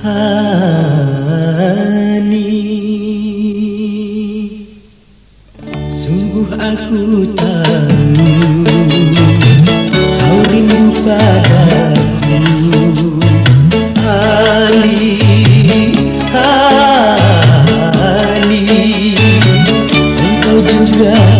Hani. Sungguh aku tahu Kau rindu padaku. Ali, Hani. Dan juga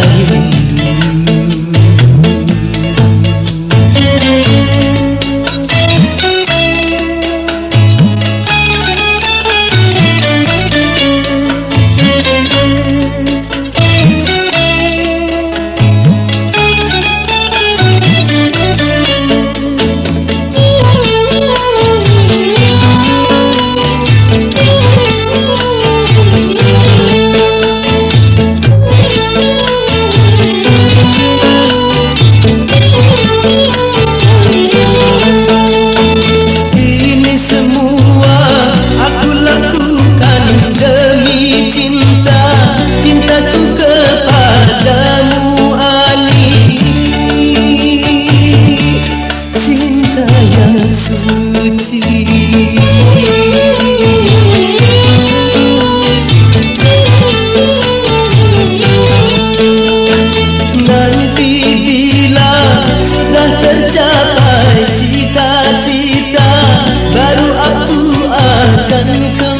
Kadang go